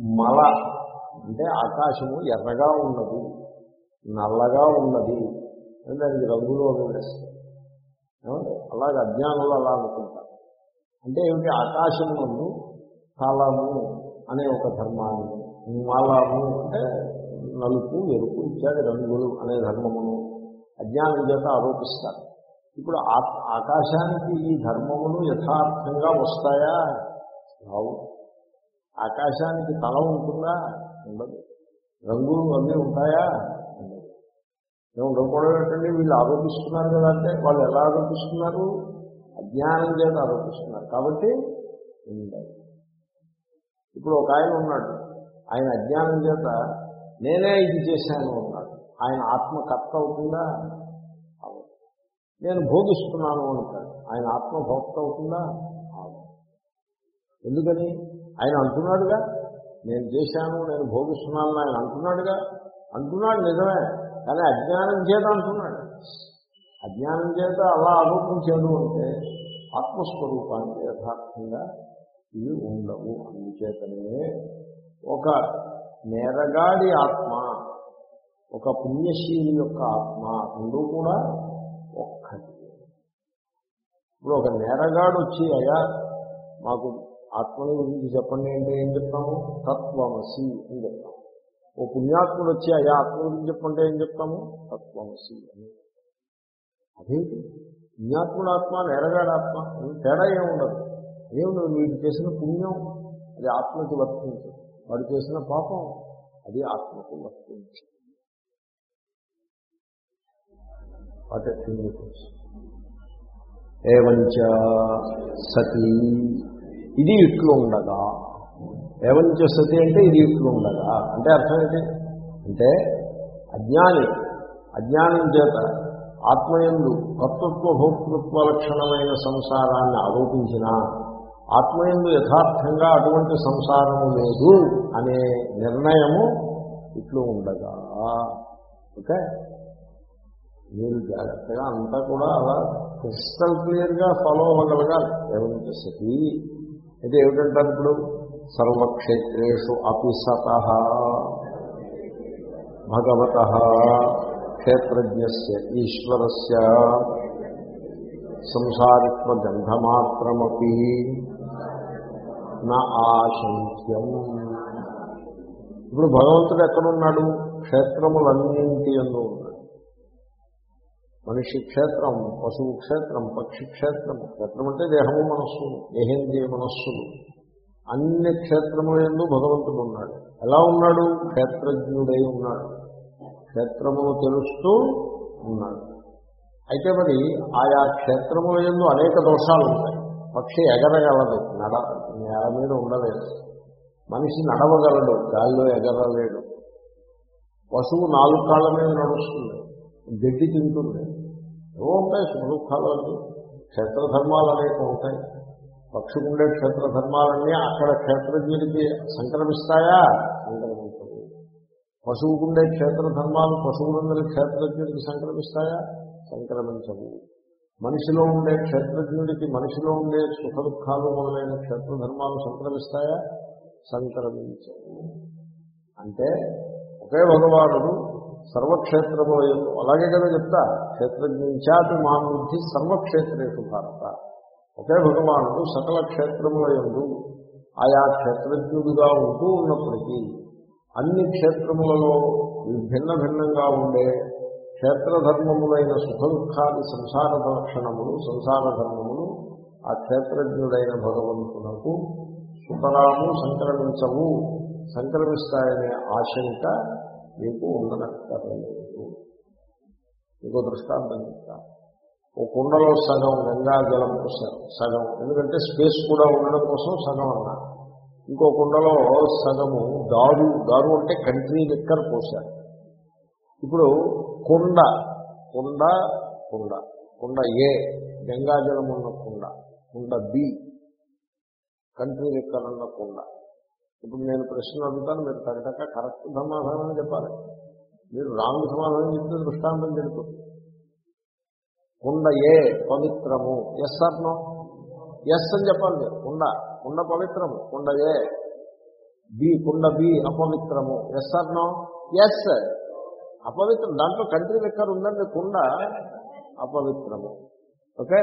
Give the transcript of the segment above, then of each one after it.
మల అంటే ఆకాశము ఎర్రగా ఉన్నది నల్లగా ఉన్నది అని దానికి రంగులు అవి అలాగే అజ్ఞానంలో అలా అనుకుంటారు. అంటే ఏమిటి? ఆకాశం నందు కాలము అనే ఒక ధర్మాన్ని మలము అంటే నలుపు ఎరుపు ఇత్యాది రంగులు అనే ధర్మమును అజ్ఞానం చేత ఆరోపిస్తారు. ఇప్పుడు ఆ- ఆకాశానికి ఈ ధర్మములు యథార్థంగా వస్తాయా? రావు. ఆకాశానికి తల ఉంటుందా? ఉండదు. రంగులు అన్నీ ఉంటాయా? మేము ఉండకూడదు ఏంటండి వీళ్ళు ఆరోపిస్తున్నారు కదా అంటే వాళ్ళు ఎలా ఆరోపిస్తున్నారు? అజ్ఞానం చేత ఆరోపిస్తున్నారు. కాబట్టి ఉండదు. ఇప్పుడు ఒక ఆయన ఉన్నాడు. ఆయన అజ్ఞానం చేత నేనే ఇది చేశాను అన్నాడు. ఆయన ఆత్మకర్త అవుతుందా? అవ్వదు. నేను భోగిస్తున్నాను అంటాడు. ఆయన ఆత్మ భోక్త అవుతుందా? అవ్వదు. ఎందుకని? ఆయన అంటున్నాడుగా నేను చేశాను నేను భోగిస్తున్నాను ఆయన అంటున్నాడుగా. అంటున్నాడు నిజమే కానీ అజ్ఞానం చేత అంటున్నాడు. అజ్ఞానం చేత అలా ఆరోపించాడు అంటే ఆత్మస్వరూపానికి యథార్థంగా ఇవి ఉండవు. అందుచేతనే ఒక నేరగాడి ఆత్మ ఒక పుణ్యశీలి యొక్క ఆత్మ రెండు కూడా ఒక్కటి. ఇప్పుడు ఒక నేరగాడు వచ్చి అయ్యా మాకు ఆత్మని గురించి చెప్పండి అంటే ఏం చెప్తాము? తత్వమసి అని చెప్తాము. ఓ పుణ్యాత్ముడు వచ్చి అయ్యా ఆత్మ గురించి చెప్పంటే ఏం చెప్తాము? తత్వమసి అని అదేంటి? పుణ్యాత్ముడు ఆత్మ నేరగాడు ఆత్మ తేడా ఏముండదు ఏముండదు వీడు చేసిన పుణ్యం అది ఆత్మకి వర్తించదు. వాడు చేసిన పాపం అది ఆత్మకు వర్తించదు. వాట్ ఏవంచ సతీ ఇది ఇట్లు ఉండగా. ఏవంచ సతి అంటే ఇది ఇట్లు ఉండగా. అంటే అర్థం ఏంటి? అంటే అజ్ఞాని అజ్ఞానం చేత ఆత్మయందు కర్తృత్వ భోక్తృత్వ లక్షణమైన సంసారాన్ని ఆరోపించిన ఆత్మయందు యథార్థంగా అటువంటి సంసారము లేదు అనే నిర్ణయము ఇట్లు ఉండగా. ఓకే? మీరు జాగ్రత్తగా అంతా కూడా అలా క్రిస్టల్ క్లియర్గా ఫాలో అవ్వగలగాలి. ఏమంటే సతి అయితే ఏమిటంటారు ఇప్పుడు? సర్వక్షేత్రేషు అపి సత భగవత క్షేత్రజ్ఞ ఈశ్వరస్ సంసారిత్వ గంధమాత్రమపి నా ఆశంక్యం. ఇప్పుడు భగవంతుడు ఎక్కడున్నాడు? క్షేత్రములన్నింటి అన్ను ఉన్నాడు. మనిషి క్షేత్రం పశువు క్షేత్రం పక్షి క్షేత్రం క్షేత్రం అంటే దేహము మనస్సు దేహేంద్రియ మనస్సులు. అన్ని క్షేత్రములందు భగవంతుడు ఉన్నాడు. ఎలా ఉన్నాడు? క్షేత్రజ్ఞుడై ఉన్నాడు. క్షేత్రమును తెలుస్తూ ఉన్నాడు. అయితే మరి ఆయా క్షేత్రములందు అనేక దోషాలు ఉంటాయి. పక్షి ఎగరగలదు. నడ నేల మీద ఉండలేదు. మనిషి నడవగలడు. గాల్లో ఎగరలేడు. పశువు నాలుగు కాళ్ళ మీద నడుస్తుంది. గడ్డి తింటుంది. ఏవో ఉంటాయి సుఖదుఖాలు అన్నీ క్షేత్రధర్మాలు అనేక ఉంటాయి. పక్షుకుండే క్షేత్రధర్మాలన్నీ అక్కడ క్షేత్రజ్ఞుడికి సంక్రమిస్తాయా? సంక్రమించదు పశువుకుండే క్షేత్రధర్మాలు పశువులందరి క్షేత్రజ్ఞుడికి సంక్రమిస్తాయా? సంక్రమించవు. మనిషిలో ఉండే క్షేత్రజ్ఞుడికి మనిషిలో ఉండే సుఖ దుఃఖాలు మొదలైన క్షేత్రధర్మాలు సంక్రమిస్తాయా? సంక్రమించవు. అంటే ఒకే భగవానుడు సర్వక్షేత్రముల అలాగే కదా చెప్తా క్షేత్రజ్ఞాపి మా బుద్ధి సర్వక్షేత్రేషు భారత. ఒకే భగవానుడు సకల క్షేత్రముల యందు ఆయా క్షేత్రజ్ఞుడిగా ఉంటూ ఉన్నప్పటికీ అన్ని క్షేత్రములలో భిన్న భిన్నంగా ఉండే క్షేత్రధర్మములైన సుఖ దుఃఖాది సంసార లక్షణములు సంసార ధర్మములు ఆ క్షేత్రజ్ఞుడైన భగవంతునకు సుతరాము సంక్రమించవు. సంక్రమిస్తాయనే ఆశంక మీకు ఉండనక్కర్లేదు ఇంకో దృష్టాంతం చెప్తా. ఓ కుండలో సగం గంగా జలం పోసారు సగం ఎందుకంటే స్పేస్ కూడా ఉండడం కోసం సగం అన్నా. ఇంకో కుండలో సగము దారు దారు అంటే కంట్రీ లిక్కర్ పోశారు. ఇప్పుడు కుండ కుండ కుండ కుండ ఏ గంగాజలం ఉన్న కుండ కుండ బి కంట్రీ లిక్కర్ ఉన్న కుండ. ఇప్పుడు నేను ప్రశ్నలు అడుగుతాను మీరు తగ్గక కరెక్ట్ సమాధానం చెప్పాలి. మీరు రాంగ్ సమాధానం చెప్తే దృష్టాంతం చెడుతుంది కుండ ఏ పవిత్రము. ఎస్ అర్ణం ఎస్ అని చెప్పాలి మీరు. కుండ కుండ పవిత్రము. కుండ ఏ? బి. కుండ బి అపవిత్రము. ఎస్ అర్ణం ఎస్ అపవిత్రం. దాంట్లో కంట్రీ లెక్కర్ ఉందండి. కుండ అపవిత్రము. ఓకే?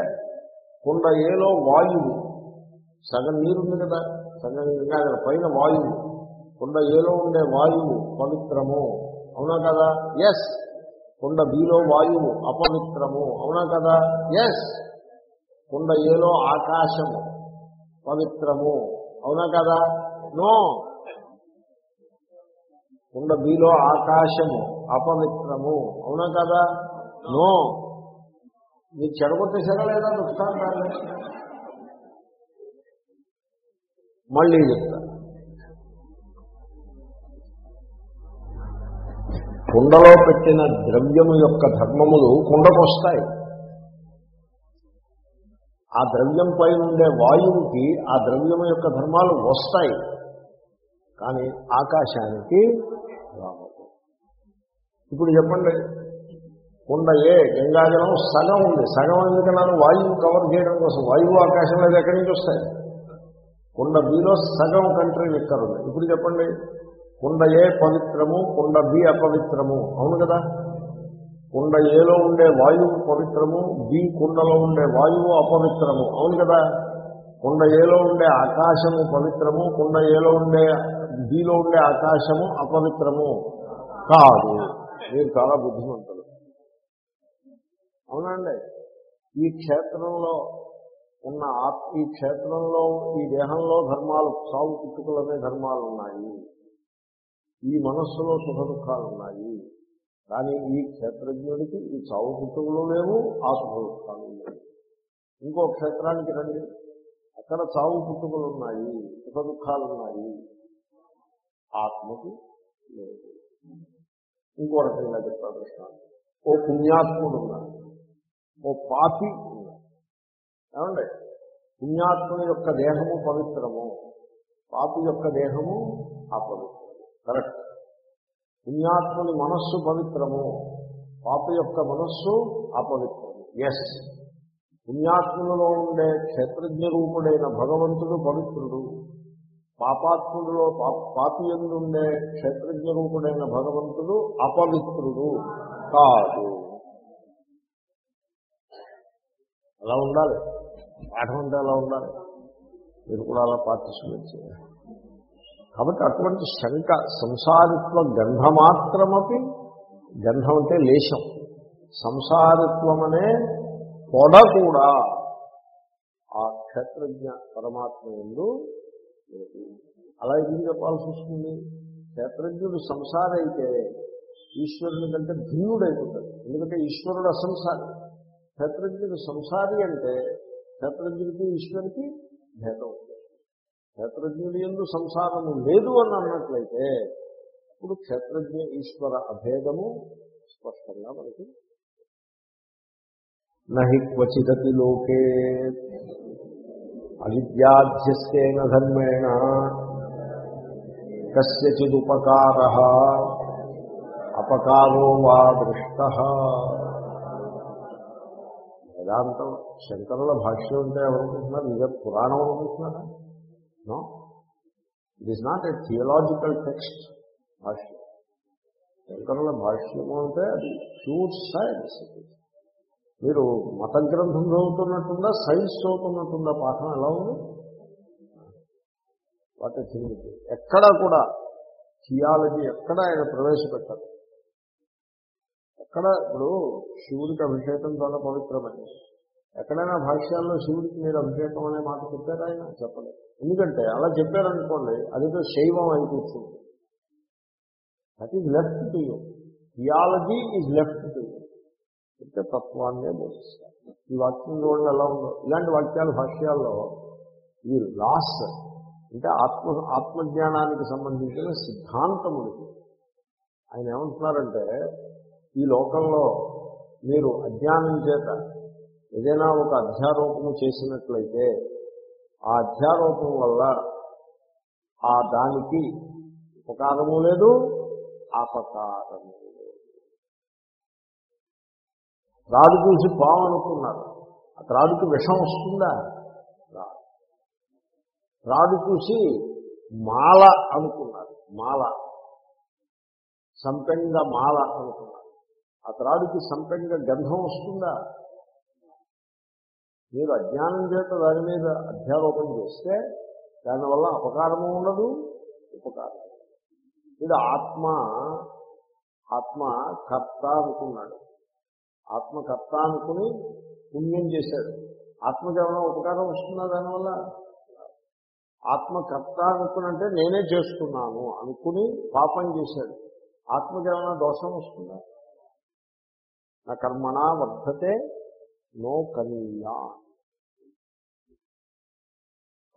కుండ ఏలో వాయువు. సగం నీరుంది కదా. సగం ఇంకా అక్కడ పైన వాయువు కుండ ఏలో ఉండే వాయువు పవిత్రము. అవునా కదా? ఎస్ కుండ బిలో వాయువు అపవిత్రము. అవునా కదా? ఎస్ కుండ ఏలో ఆకాశము పవిత్రము. అవునా కదా? నో కుండ బిలో ఆకాశము అపవిత్రము. అవునా కదా? నో మీరు చెడగొట్టేసారా లేదా దృష్టాంతాన్ని మళ్ళీ చెప్తా. కుండలో పెట్టిన ద్రవ్యము యొక్క ధర్మములు కుండకొస్తాయి ఆ ద్రవ్యం పైన ఉండే వాయువుకి ఆ ద్రవ్యము యొక్క ధర్మాలు వస్తాయి. కానీ ఆకాశానికి రావు. ఇప్పుడు చెప్పండి కుండ ఏ? గంగాజలం సగం ఉంది. సగం ఎందుకన్నాను వాయువు కవర్ చేయడం కోసం. వాయువు ఆకాశం లేదు ఎక్కడి నుంచి వస్తాయి? కుండ బిలో సగం కంట్రీ లెక్కర్ ఉంది ఇప్పుడు చెప్పండి. కుండ ఏ పవిత్రము? కుండ బి అపవిత్రము. అవును కదా? కుండ ఏలో ఉండే వాయువు పవిత్రము బి కుండలో ఉండే వాయువు అపవిత్రము. అవును కదా? కుండ ఏలో ఉండే ఆకాశము పవిత్రము కుండ ఏలో ఉండే బిలో ఉండే ఆకాశము అపవిత్రము. కాదు. మీరు చాలా బుద్ధిమంతులు. అవునండి ఈ క్షేత్రంలో ఉన్న ఆత్ ఈ క్షేత్రంలో ఈ దేహంలో ధర్మాలు సాగు పుట్టుకలనే ధర్మాలు ఉన్నాయి ఈ మనస్సులో సుఖ దుఃఖాలు ఉన్నాయి కానీ ఈ క్షేత్రజ్ఞుడికి ఈ చావు పుట్టుకలు లేవు ఆ సుఖ దుఃఖాలు లేవు. ఇంకో క్షేత్రానికి రండి. అక్కడ చావు పుట్టుకలు ఉన్నాయి సుఖ దుఃఖాలు ఉన్నాయి ఆత్మకి లేదు. ఇంకో రకంగా చెప్తాను దృష్టాంతం ఓ పుణ్యాత్ముడు ఉన్నాడు ఓ పాపి ఏమండి? పుణ్యాత్మ యొక్క దేహము పవిత్రము పాపి యొక్క దేహము అపవిత్రము. కరెక్ట్. పుణ్యాత్ముని మనస్సు పవిత్రము పాపి యొక్క మనస్సు అపవిత్రము. ఎస్ పుణ్యాత్ములలో ఉండే క్షేత్రజ్ఞ రూపుడైన భగవంతుడు పవిత్రుడు. పాపాత్ముడిలో పాపి ఎందుండే క్షేత్రజ్ఞ రూపుడైన భగవంతుడు అపవిత్రుడు కాదు. అలా ఉండాలి. పాఠం అంటే అలా ఉండాలి మీరు కూడా అలా పార్టిసిపేట్ చేయాలి. కాబట్టి అటువంటి శంక సంసారిత్వ గంధమాత్రమపి గంధం అంటే లేశం. సంసారిత్వం అనే పొడ కూడా ఆ క్షేత్రజ్ఞ పరమాత్మ ఎందు అలా ఎందుకు చెప్పాల్సి వస్తుంది? క్షేత్రజ్ఞుడు సంసారి అయితే ఈశ్వరుని కంటే భిన్నుడైపోతాడు. ఎందుకంటే ఈశ్వరుడు అసంసారి. క్షేత్రజ్ఞుడు సంసారి అంటే క్షేత్రజ్ఞుడికి ఈశ్వరునికి భేదం ఉంది క్షేత్రజ్ఞుడి ఎందు సంసారము లేదు అని అన్నట్లయితే ఇప్పుడు క్షేత్రజ్ఞ ఈశ్వర అభేదము స్పష్టంగా మనకి నహి క్వచిదతి లోకే అవిద్యాధ్యస్తేన ధర్మేణ కస్యచిదుపకార అపకారో వా దృష్ట వేదాంతం శంకరుల భాష్యం అంటే ఎవరనుకుంటున్నారు నిజ పురాణం అనుకుంటున్నారా? No? It is not a theological text భాష్యం. శంకరుల భాష్యము అంటే అది ప్యూర్ సైన్స్ మీరు మత గ్రంథం చదువుతున్నట్టుందా సైన్స్ చదువుతున్నట్టుందా? పాఠం ఎలా ఉంది? వాటి ఎక్కడా కూడా థియాలజీ ఎక్కడ ఆయన ప్రవేశపెట్టారు. ఎక్కడ ఇప్పుడు శివుడికి అభిషేకం చాలా పవిత్రమైనది. ఎక్కడైనా భాష్యాల్లో శివుడికి మీరు అభిషేకం అనే మాట చెప్పారు ఆయన? చెప్పలేదు. ఎందుకంటే అలా చెప్పారనుకోండి అదితో శైవం అయి కూర్చుంది. That is left to you theology is left to you అంటే తత్వాన్నే బోధిస్తారు. ఈ వాక్యం చూడండి ఎలా ఉందో ఇలాంటి వాక్యాలు భాష్యాల్లో ఈ లాస్ అంటే ఆత్మ ఆత్మజ్ఞానానికి సంబంధించిన సిద్ధాంతములు. ఆయన ఏమంటున్నారంటే ఈ లోకంలో మీరు అజ్ఞానం చేత ఏదైనా ఒక అధ్యారోపణ చేసినట్లయితే ఆ అధ్యారోపణ వల్ల ఆ దానికి ఉపకారము లేదు అపకారము లేదు. త్రాడు చూసి పాము అనుకున్నారు ఆ త్రాడుకి విషం వస్తుందా? రాదు. త్రాడు చూసి మాల అనుకున్నారు మాల. సంపెంగ మాల అనుకున్నారు ఆ త్రాడుకి సంపెంగ గంధం వస్తుందా? మీరు అజ్ఞానం చేత దాని మీద అధ్యారోపణ చేస్తే దానివల్ల అపకారము ఉండదు ఉపకారం ఇది ఆత్మ ఆత్మ కర్త అనుకున్నాడు. ఆత్మకర్త అనుకుని పుణ్యం చేశాడు. ఆత్మకి ఏమైనా ఉపకారం వస్తుందా దానివల్ల? ఆత్మకర్త అనుకునంటే నేనే చేస్తున్నాను అనుకుని పాపం చేశాడు. ఆత్మకి ఏమైనా దోషం వస్తుందా? నా కర్మణా వర్ధతే నో కనీయా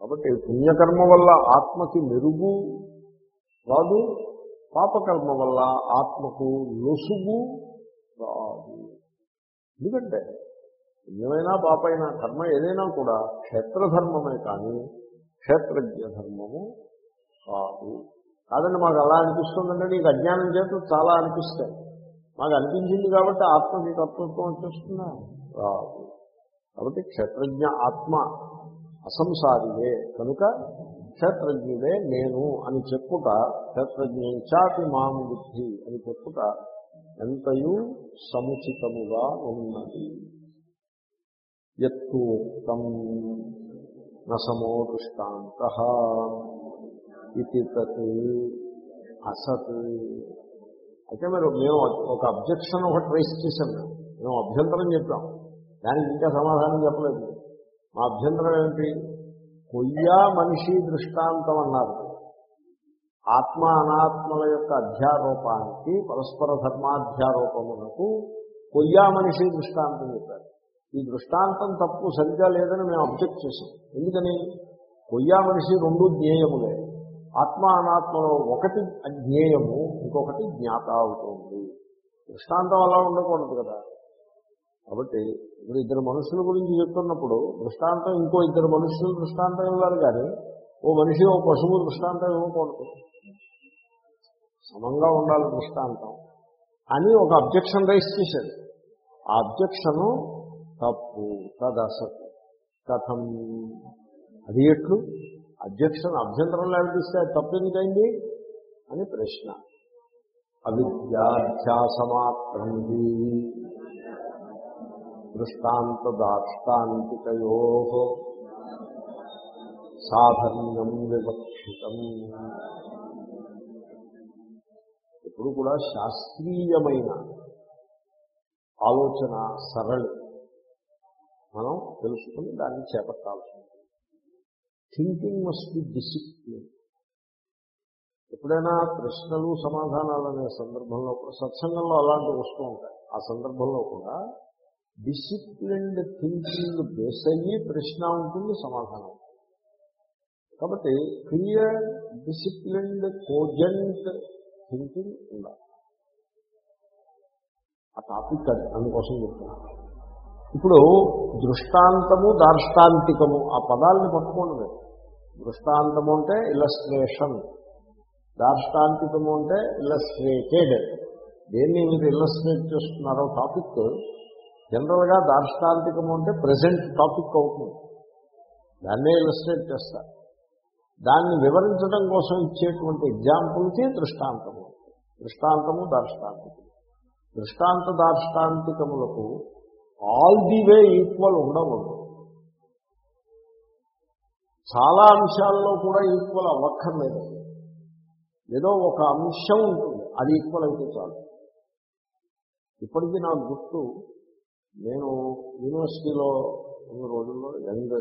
కాబట్టి పుణ్యకర్మ వల్ల ఆత్మకి మెరుగు రాదు పాపకర్మ వల్ల ఆత్మకు లొసుగు రాదు. ఎందుకంటే పుణ్యమైనా పాపైనా కర్మ ఏదైనా కూడా క్షేత్రధర్మమే కానీ క్షేత్రజ్ఞ ధర్మము కాదు. కాదండి మాకు అలా అనిపిస్తుందంటే నీకు అజ్ఞానం చేత చాలా అనిపిస్తాయి. మాకు అనిపించింది కాబట్టి ఆత్మకి కర్తృత్వం వచ్చేస్తుందా? రాదు. కాబట్టి క్షేత్రజ్ఞ ఆత్మ అసంసారియే కనుక క్షేత్రజ్ఞుడే నేను అని చెప్పుట క్షేత్రజ్ఞాపి మాం బుద్ధి అని చెప్పుట ఎంతయూ సముచితముగా ఉన్నది. ఎత్తూక్తం నసమో దృష్టాంత. ఇది తత్ అసత్. అయితే మీరు మేము ఒక అబ్జెక్షన్ ఒకటి రైస్ చేశాం. మేము అభ్యంతరం చెప్పాం. దానికి ఇంకా సమాధానం చెప్పలేదు. మా అభ్యంతరం ఏమిటి? కొయ్యా మనిషి దృష్టాంతం అన్నారు. ఆత్మ అనాత్మల యొక్క అధ్యారోపానికి పరస్పర ధర్మాధ్యారోపమునకు కొయ్యా మనిషి దృష్టాంతం చెప్పారు. ఈ దృష్టాంతం తప్పు సరిగ్గా లేదని మేము అబ్జెక్ట్ చేసాం ఎందుకని? కొయ్యా మనిషి రెండు జ్ఞేయములే. ఆత్మ అనాత్మలో ఒకటి అజ్ఞేయము ఇంకొకటి జ్ఞాత అవుతుంది. దృష్టాంతం అలా ఉండకూడదు కదా. కాబట్టి ఇప్పుడు ఇద్దరు మనుషుల గురించి చెప్తున్నప్పుడు దృష్టాంతం ఇంకో ఇద్దరు మనుషులు దృష్టాంతం ఇవ్వాలి కానీ ఓ మనిషి ఓ పశువు దృష్టాంతం ఇవ్వకూడదు. సమంగా ఉండాలి దృష్టాంతం. అని ఒక అబ్జెక్షన్ రైస్ చేశాడు. ఆ అబ్జెక్షను తప్పు తదసత్ కథం. అది ఎట్లు? అబ్జెక్షన్ అభ్యంతరం లేకపోతే తప్పెందుకైంది? అని ప్రశ్న. అవిద్యాధ్యాసమాత్రంది దృష్టాంత దాష్టాంతికయో సాధర్మ్యం వివక్షితం. ఇప్పుడు కూడా శాస్త్రీయమైన ఆలోచన సరళి. మనం తెలుసుకుని దాన్ని చేపట్టాల్సి ఉంటుంది. థింకింగ్ మస్ట్ బి డిసిప్లిన్ ఎప్పుడైనా ప్రశ్నలు సమాధానాలు అనే సందర్భంలో సత్సంగంలో అలాంటివి వస్తూ ఉంటాయి. ఆ సందర్భంలో కూడా డిసిప్లిన్డ్ థింకింగ్ బేస్ అయ్యి ప్రశ్న ఉంటుంది సమాధానం ఉంటుంది. కాబట్టి క్లియర్ డిసిప్లిన్డ్ కోజెంట్ థింకింగ్ ఉండాలి. ఆ టాపిక్ అది అందుకోసం చెప్తున్నాను ఇప్పుడు దృష్టాంతము దార్ష్టాంతికము ఆ పదాలని పట్టుకోండి మీరు. దృష్టాంతము అంటే ఇలస్ట్రేషన్ దార్ష్టాంతికము అంటే ఇలస్ట్రేటెడ్ దేన్ని మీరు ఇలస్ట్రేట్ చేస్తున్నారో టాపిక్ జనరల్గా దార్ష్టాంతికము అంటే ప్రజెంట్ టాపిక్ అవుతుంది. దాన్నే ఇలస్ట్రేట్ చేస్తారు దాన్ని వివరించడం కోసం ఇచ్చేటువంటి ఎగ్జాంపుల్కి దృష్టాంతము. దృష్టాంతము దార్ష్టాంతికము. దృష్టాంత దార్ష్టాంతికములకు ఆల్ ది వే ఈక్వల్ ఉండకూడదు. చాలా అంశాల్లో కూడా ఈక్వల్ అవ్వక్కర్లేదు. ఏదో ఒక అంశం ఉంటుంది. అది ఈక్వల్ అయితే చాలు. ఇప్పటికీ నాకు గుర్తు నేను యూనివర్సిటీలో ఉన్న రోజుల్లో యంగ్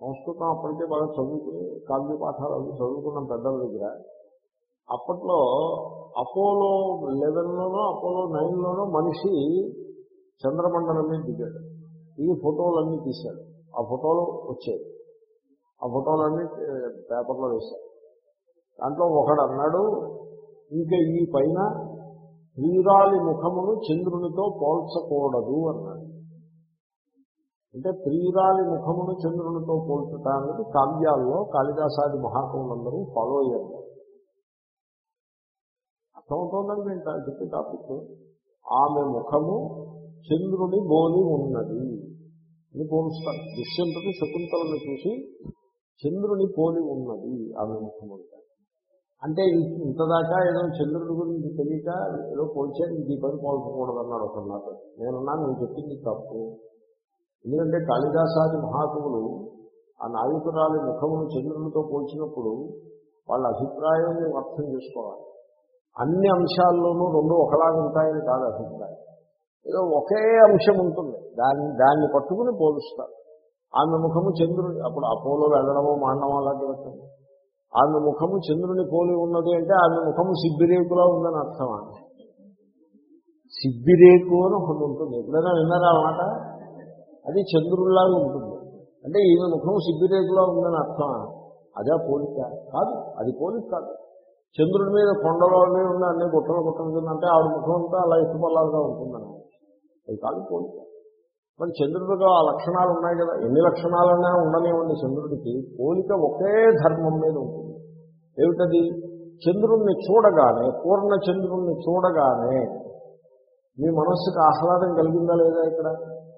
సంస్కృతం అప్పటికే బాగా చదువుకుని కావ్య పాఠాలు అవి చదువుకున్నాం పెద్దల దగ్గర అప్పట్లో అపోలో లెవెన్లోనో అపోలో నైన్లోనో మనిషి చంద్రమండలం మీద దిగాడు. ఈ ఫోటోలన్నీ తీశాడు. ఆ ఫోటోలు వచ్చాయి. ఆ ఫోటోలన్నీ పేపర్లో వేశారు. దాంట్లో ఒకడు అన్నాడు ఇంకా ఈ పైన ప్రియురాలి ముఖమును చంద్రునితో పోల్చకూడదు అన్నాడు. అంటే ప్రియురాలి ముఖమును చంద్రునితో పోల్చడానికి కావ్యాల్లో కాళిదాసాది మహాకవులందరూ ఫాలో అయ్యారు. అర్థమవుతోందని వింటారు చెప్పే టాపిక్? ఆమె ముఖము చంద్రుని బోలి ఉన్నది. అని పోలుస్తారు దుష్యంతుడు శకుంతలను చూసి చంద్రుని పోలి ఉన్నది ఆమె ముఖం అంటే అంటే ఇంతదాకా ఏదో చంద్రుడి గురించి తెలియక ఏదో పోల్చాను ఇంక ఈ పని పోల్చకూడదు అన్నాడు ఒక మాట. నేనున్నా నువ్వు చెప్పింది తప్పు. ఎందుకంటే కాళిదాసాది మహాకవులు ఆ నాయకురాలి ముఖమును చంద్రునితో పోల్చినప్పుడు వాళ్ళ అభిప్రాయాన్ని అర్థం చేసుకోవాలి. అన్ని అంశాల్లోనూ రెండు ఒకలాగా ఉంటాయని కాదు అభిప్రాయం. ఏదో ఒకే అంశం ఉంటుంది. దాన్ని దాన్ని పట్టుకుని పోలుస్తారు. ఆమె ముఖము చంద్రుని అప్పుడు అపోలో వెళ్ళడమో మాండమో అలాంటి పెట్టండి ఆమె ముఖము చంద్రుని పోలి ఉన్నది అంటే ఆమె ముఖము సిబ్బిరేకులా ఉందని అర్థమా సిబ్బిరేకు అని ఒకటి ఉంటుంది. ఎప్పుడైనా విన్నారా మాట? అది చంద్రుల్లాగా ఉంటుంది. అంటే ఈమె ముఖము సిబ్బిరేకులా ఉందని అర్థం అదే పోలిక. కాదు అది పోలిక కాదు. చంద్రుడి మీద కొండలో అవి ఉన్న అన్ని గుట్టలు గుట్టలు ఉందంటే అంటే ఆవిడ ముఖం అంతా అలా ఎత్తుపల్లాగా ఉంటుందని అది కాదు పోలిక. మరి చంద్రుడిలో ఆ లక్షణాలు ఉన్నాయి కదా. ఎన్ని లక్షణాలన్నా ఉండనివ్వండి చంద్రుడికి. పోలిక ఒకే ధర్మం మీద ఉంటుంది. ఏమిటది? చంద్రుణ్ణి చూడగానే పూర్ణ చంద్రుణ్ణి చూడగానే మీ మనస్సుకు ఆహ్లాదం కలిగిందా లేదా ఇక్కడ?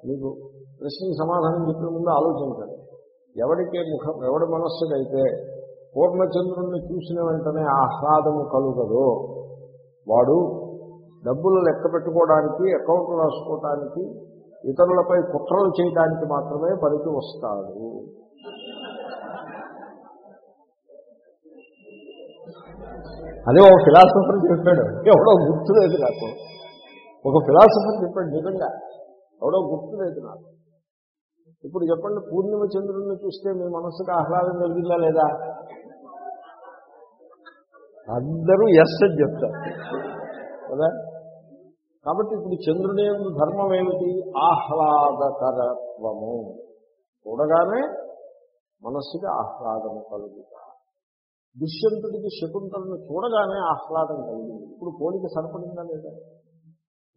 మీకు ప్రశ్నకి సమాధానం చెప్పే ముందు ఆలోచించండి. ఎవరికి ముఖం ఎవడి మనస్సుకైతే పూర్ణచంద్రుణ్ణి చూసిన వెంటనే ఆహ్లాదము కలుగదో వాడు డబ్బులు లెక్క పెట్టుకోవడానికి అకౌంట్ రాసుకోవడానికి ఇతరులపై కుట్రలు చేయడానికి మాత్రమే పనికి వస్తాడు. అదే ఒక ఫిలాసఫర్ చెప్పాడు. ఎవడో గుర్తులేదు నాకు. ఒక ఫిలాసఫర్ చెప్పాడు నిజంగా. ఎవడో గుర్తులేదు నాకు. ఇప్పుడు చెప్పండి పూర్ణిమ చంద్రుడిని చూస్తే మీ మనసుకు ఆహ్లాదం కలిగిందా లేదా? అందరూ ఎస్ అని చెప్తారు. కదా? కాబట్టి ఇప్పుడు చంద్రుడే ధర్మం ఏమిటి? ఆహ్లాదకరత్వము. చూడగానే మనస్సుకి ఆహ్లాదము కలుగుతా. దుష్యంతుడికి శకుంతలను చూడగానే ఆహ్లాదం కలిగింది. ఇప్పుడు పోలిక సరిపడిందా లేదా?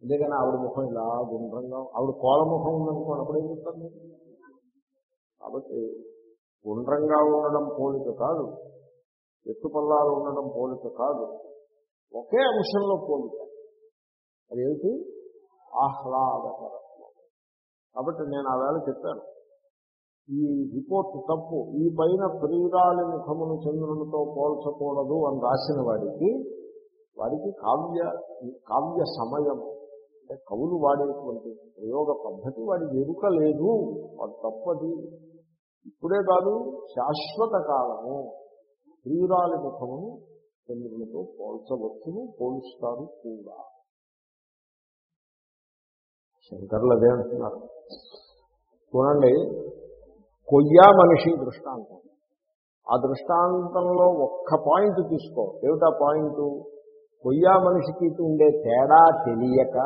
అంతేగాని ఆవిడ ముఖం ఇలా గుండ్రంగా ఆవిడ కోల ముఖం ఉందనుకోండి అప్పుడేం చెప్తాను నేను కాబట్టి గుండ్రంగా ఉండడం పోలిక కాదు. ఎత్తుపల్లాలు ఉండడం పోలిక కాదు. ఒకే అంశంలో పోలిక. అదేమిటి ఆహ్లాదకరత్వం కాబట్టి నేను ఆ వేళ చెప్పాను. ఈ రిపోర్ట్ తప్పు. ఈ పైన ప్రియురాలి ముఖమును చంద్రునితో పోల్చకూడదు అని రాసిన వాడికి వాడికి కావ్య కావ్య సమయం అంటే కవులు వాడేటువంటి ప్రయోగ పద్ధతి వాడికి ఎరుక లేదు. వాడు తప్పది. ఇప్పుడే కాదు శాశ్వత కాలము. ప్రియురాలి ముఖమును చంద్రునితో పోల్చవచ్చును పోలుస్తారు కూడా. శంకర్లు అదే అంటున్నారు. చూడండి కొయ్యా మనిషి దృష్టాంతం. ఆ దృష్టాంతంలో ఒక్క పాయింట్ తీసుకో. ఏమిటా పాయింట్? కొయ్యా మనిషికి ఉండే తేడా తెలియక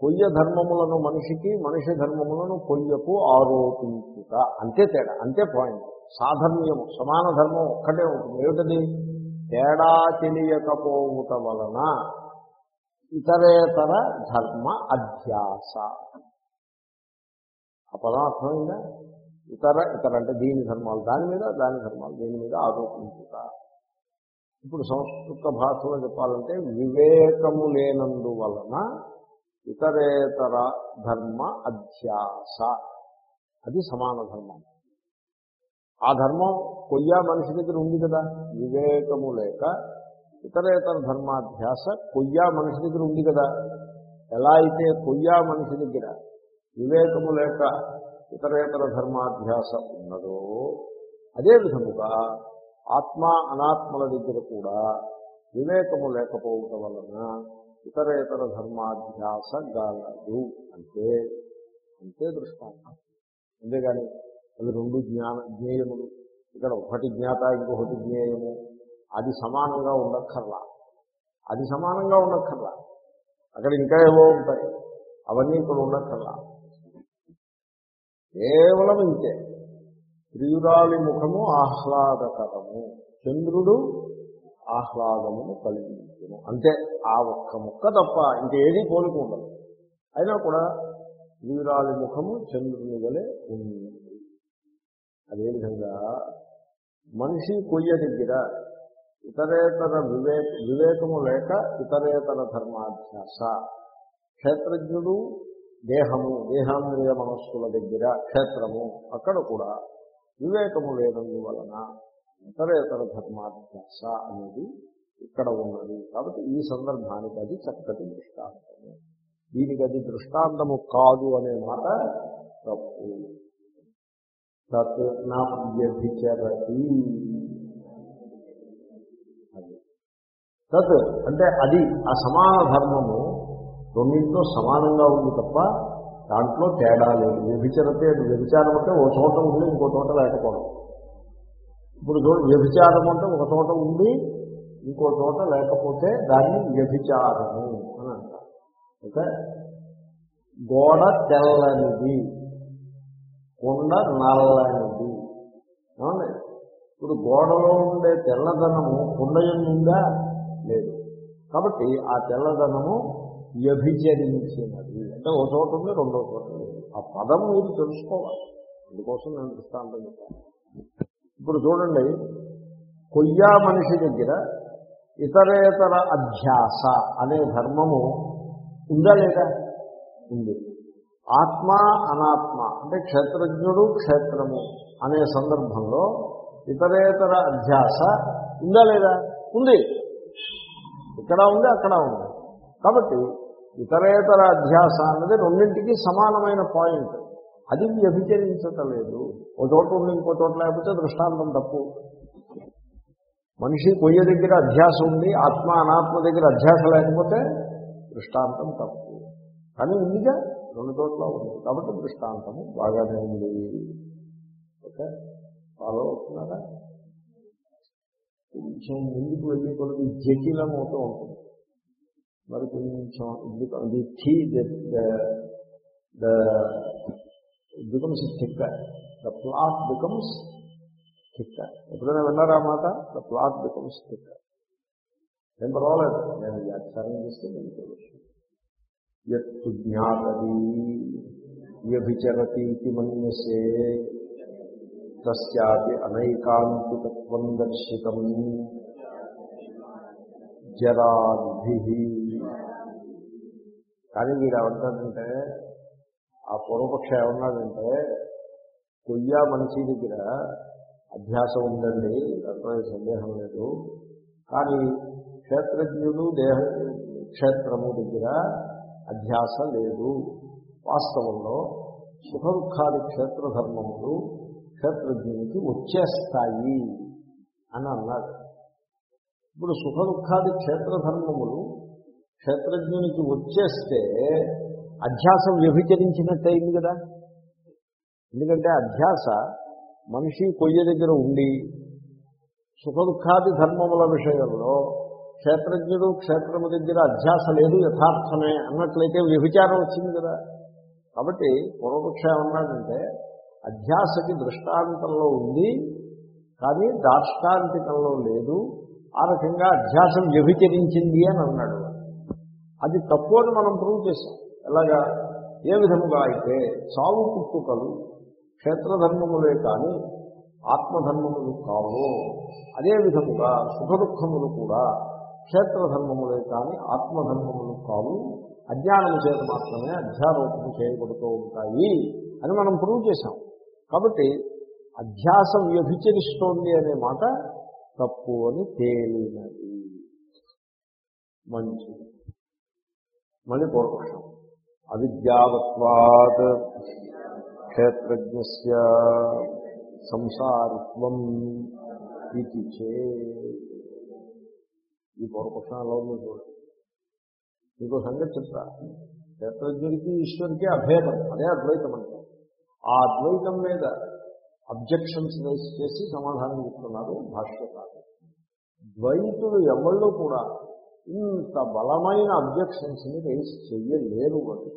కొయ్య ధర్మములను మనిషికి మనిషి ధర్మములను కొయ్యకు ఆరోపించుట. అంతే తేడా అంతే పాయింట్. సాధర్మ్యము సమాన ధర్మం ఒక్కటే ఉంటుంది. ఏమిటది? తేడా తెలియకపోవుట వలన ఇతరేతర ధర్మ అధ్యాస ఆ పదం అర్థమైందా? ఇతర ఇతర అంటే దీని ధర్మాలు దాని మీద దాని ధర్మాలు దీని మీద ఆరోపించుట. ఇప్పుడు సంస్కృత భాషలో చెప్పాలంటే వివేకము లేనందువలన ఇతరేతర ధర్మ అధ్యాస అది సమాన ధర్మం. ఆ ధర్మం కొయ్యా మనిషి దగ్గర ఉంది కదా. వివేకము లేక ఇతరేతర ధర్మాధ్యాస కొయ్యా మనిషి దగ్గర ఉంది కదా. ఎలా అయితే కొయ్యా మనిషి దగ్గర వివేకము లేక ఇతరేతర ధర్మాధ్యాస ఉన్నదో అదే విధముగా ఆత్మ అనాత్మల దగ్గర కూడా వివేకము లేకపోవటం వలన ఇతరేతర ధర్మాధ్యాస గలదు. అంటే అంతే దృష్టాంతం. అంతేగాని అవి రెండు జ్ఞాన జ్ఞేయములు. ఇక్కడ ఒకటి జ్ఞాత ఇంకొకటి జ్ఞేయము. అది సమానంగా ఉండక్కర్లా. అది సమానంగా ఉండక్కర్లా. అక్కడ ఇంకా ఏవో ఉంటాయి. అవన్నీ ఇక్కడ ఉండక్కర్లా. కేవలం ఇంతే. ప్రియురాలి ముఖము ఆహ్లాదకరము. చంద్రుడు ఆహ్లాదమును కలిగించును. అంతే. ఆ ఒక్క ముక్క తప్ప ఇంకేదీ పోలిక ఉండదు. అయినా కూడా ప్రియురాలి ముఖము చంద్రుని వలె ఉంది. అదేవిధంగా మనిషి కొయ్య దగ్గర ఇతరేతర వివేక వివేకము లేక ఇతరేతర ధర్మాధ్యాస. క్షేత్రజ్ఞుడు దేహము దేహాంద్రియ మనస్సుల దగ్గర క్షేత్రము. అక్కడ కూడా వివేకము లేనందువలన ఇతరేతర ధర్మాధ్యాస అనేది ఇక్కడ ఉన్నది. కాబట్టి ఈ సందర్భానికి అది చక్కటి దృష్టాంతము. దీనికి అది దృష్టాంతము కాదు అనే మాట తప్పు. తత్ నా వ్యభిచరతి తత్ అంటే అది ఆ సమాన ధర్మము రెండింటిలో సమానంగా ఉంది తప్ప దాంట్లో తేడా లేదు. వ్యభిచరతే వ్యభిచారం అంటే ఒక చోట ఉండి ఇంకో చోట లేకపోవడం. ఇప్పుడు చూడండి వ్యభిచారం అంటే ఒక చోట ఉండి ఇంకో చోట లేకపోతే దాన్ని వ్యభిచారము అని అంటారు. ఓకే? గోడ తెల్లనిది కొండ నల్లనిది. ఏమండి? ఇప్పుడు గోడలో ఉండే తెల్లదనము కొండ ఉందా? లేదు. కాబట్టి ఆ తెల్లదనము వ్యభిచరించినది. అంటే ఒక చోట ఉంది రెండో చోట లేదు. ఆ పదం మీరు తెలుసుకోవాలి. అందుకోసం నేను దృష్టాంతం చెప్పాను ఇప్పుడు చూడండి కొయ్యా మనిషి దగ్గర ఇతరేతర అధ్యాస అనే ధర్మము ఉందా లేదా? ఉంది. ఆత్మ అనాత్మ అంటే క్షేత్రజ్ఞుడు క్షేత్రము అనే సందర్భంలో ఇతరేతర అధ్యాస ఉందా లేదా? ఉంది. ఇక్కడ ఉంది అక్కడ ఉంది. కాబట్టి ఇతరేతర అధ్యాస అన్నది రెండింటికి సమానమైన పాయింట్. అది వ్యభిచరించటలేదు. ఒక చోట ఉండి ఇంకో చోట లేకపోతే దృష్టాంతం తప్పు. మనిషి కొయ్య దగ్గర అధ్యాస ఉంది ఆత్మ అనాత్మ దగ్గర అధ్యాస లేకపోతే దృష్టాంతం తప్పు. కానీ ఉందిగా రెండు చోట్ల ఉంది. కాబట్టి దృష్టాంతము బాగానే ఉంది. ఓకే? ఫాలో అవుతున్నారా? కొంచెం ముందుకు వెళ్ళి కొద్ది జటిలం అవుతూ ఉంటుంది. మరి కొంచెం the the the becomes thicker the plot becomes thicker ఎప్పుడైనా విన్నారా మాట? ద ప్లాట్ బికమ్స్ థిక్కర్ ఏం పర్వాలేదు. నేను వ్యాఖ్యానం చేస్తే నేను తెలుసు ఎత్తు జ్ఞాతది వ్యభిచరతి మన్యసే తస్యాపి అనైకాంతికత్వం దర్శితం. జరాది కానీ వీడు ఏమంటాడంటే ఆ పూర్వపక్షం ఏమన్నాడంటే కొయ్య మనిషి దగ్గర అభ్యాసం ఉందండి దాంట్లో సందేహం లేదు. కానీ క్షేత్రజ్ఞుడు దేహ క్షేత్రము దగ్గర అధ్యాస లేదు. వాస్తవంలో సుఖ దుఃఖాది క్షేత్రధర్మములు క్షేత్రజ్ఞునికి వచ్చేస్తాయి అని అన్నాడు ఇప్పుడు సుఖ దుఃఖాది క్షేత్రధర్మములు క్షేత్రజ్ఞునికి వచ్చేస్తే అధ్యాసం వ్యభిచరించినట్టయింది కదా ఎందుకంటే అధ్యాస మనిషి కొయ్య దగ్గర ఉండి సుఖ దుఃఖాది ధర్మముల విషయంలో క్షేత్రజ్ఞుడు క్షేత్రము దగ్గర అధ్యాస లేదు యథార్థమే అన్నట్లయితే వ్యభిచారం వచ్చింది కదా కాబట్టి పూర్వపక్ష ఏమన్నాడంటే అధ్యాసకి దృష్టాంతంలో ఉంది కానీ దార్ష్టాంతికంలో లేదు. ఆ రకంగా అధ్యాసం వ్యభిచరించింది అని అన్నాడు. అది తప్పు అని మనం ప్రూవ్ చేశాం. ఎలాగా? ఏ విధముగా అయితే చావు పుట్టుకలు క్షేత్రధర్మములే కానీ ఆత్మధర్మములు కావు. అదే విధముగా సుఖ దుఃఖములు కూడా క్షేత్రధర్మములే కానీ ఆత్మధర్మములు కావు. అజ్ఞానము చేత మాత్రమే అధ్యారోపణ చేయబడుతూ ఉంటాయి అని మనం ప్రూవ్ చేశాం. కాబట్టి అధ్యాసం వ్యభిచరిస్తోంది అనే మాట తప్పు అని తేలినది. మంచిది మళ్ళీ పూర్వపక్షం. అవిద్యావత్వాత్ క్షేత్రజ్ఞ సంసారిత్వం ఇది చే ఈ పూర్వపక్షం ఎలా ఉందో చూడండి. మీకు సంగతి చెప్తా. క్షేత్రజ్ఞుడికి ఈశ్వరికి అభేదం. అదే అద్వైతం అంటే ఆ అద్వైతం మీద అబ్జెక్షన్స్ రైస్ చేసి సమాధానం చెప్తున్నారు భాష్యకారు ద్వైతులు ఎవళ్ళు కూడా ఇంత బలమైన అబ్జెక్షన్స్ని రైస్ చెయ్యలేరు వాళ్ళు.